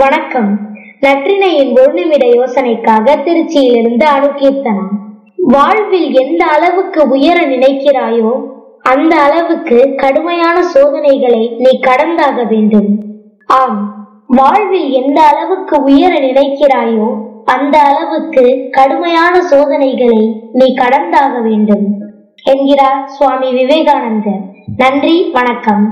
வணக்கம். நற்றினையின் ஒரு நிமிட யோசனைக்காக திருச்சியிலிருந்து அணுகீர்த்தனா வாழ்வில் எந்த அளவுக்கு உயர நினைக்கிறாயோ அந்த அளவுக்கு கடுமையான சோதனைகளை நீ கடந்தாக வேண்டும். ஆம் வாழ்வில் எந்த அளவுக்கு உயர நினைக்கிறாயோ அந்த அளவுக்கு கடுமையான சோதனைகளை நீ கடந்தாக வேண்டும். என்கிறார் சுவாமி விவேகானந்தர். நன்றி வணக்கம்.